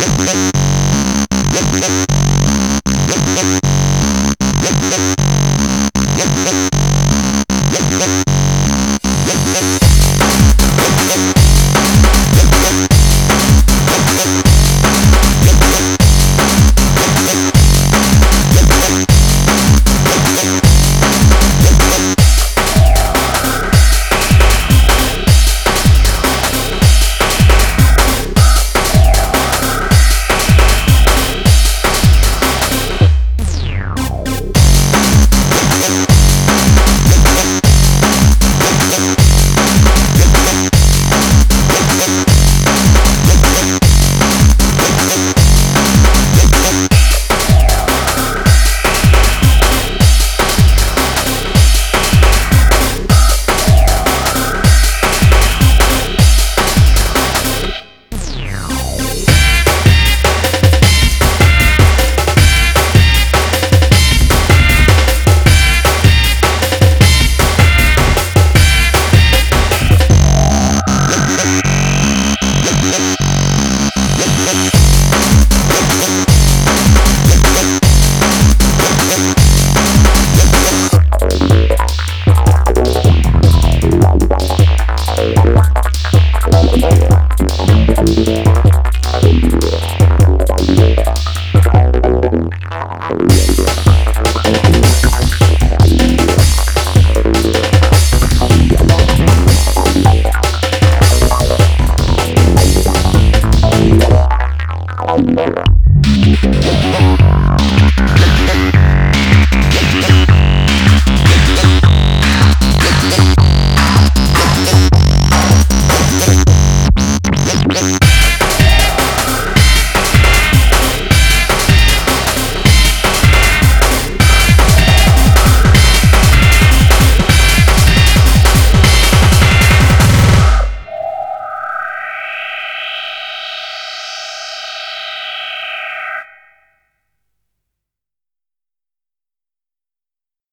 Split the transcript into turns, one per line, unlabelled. Let's go.
Thank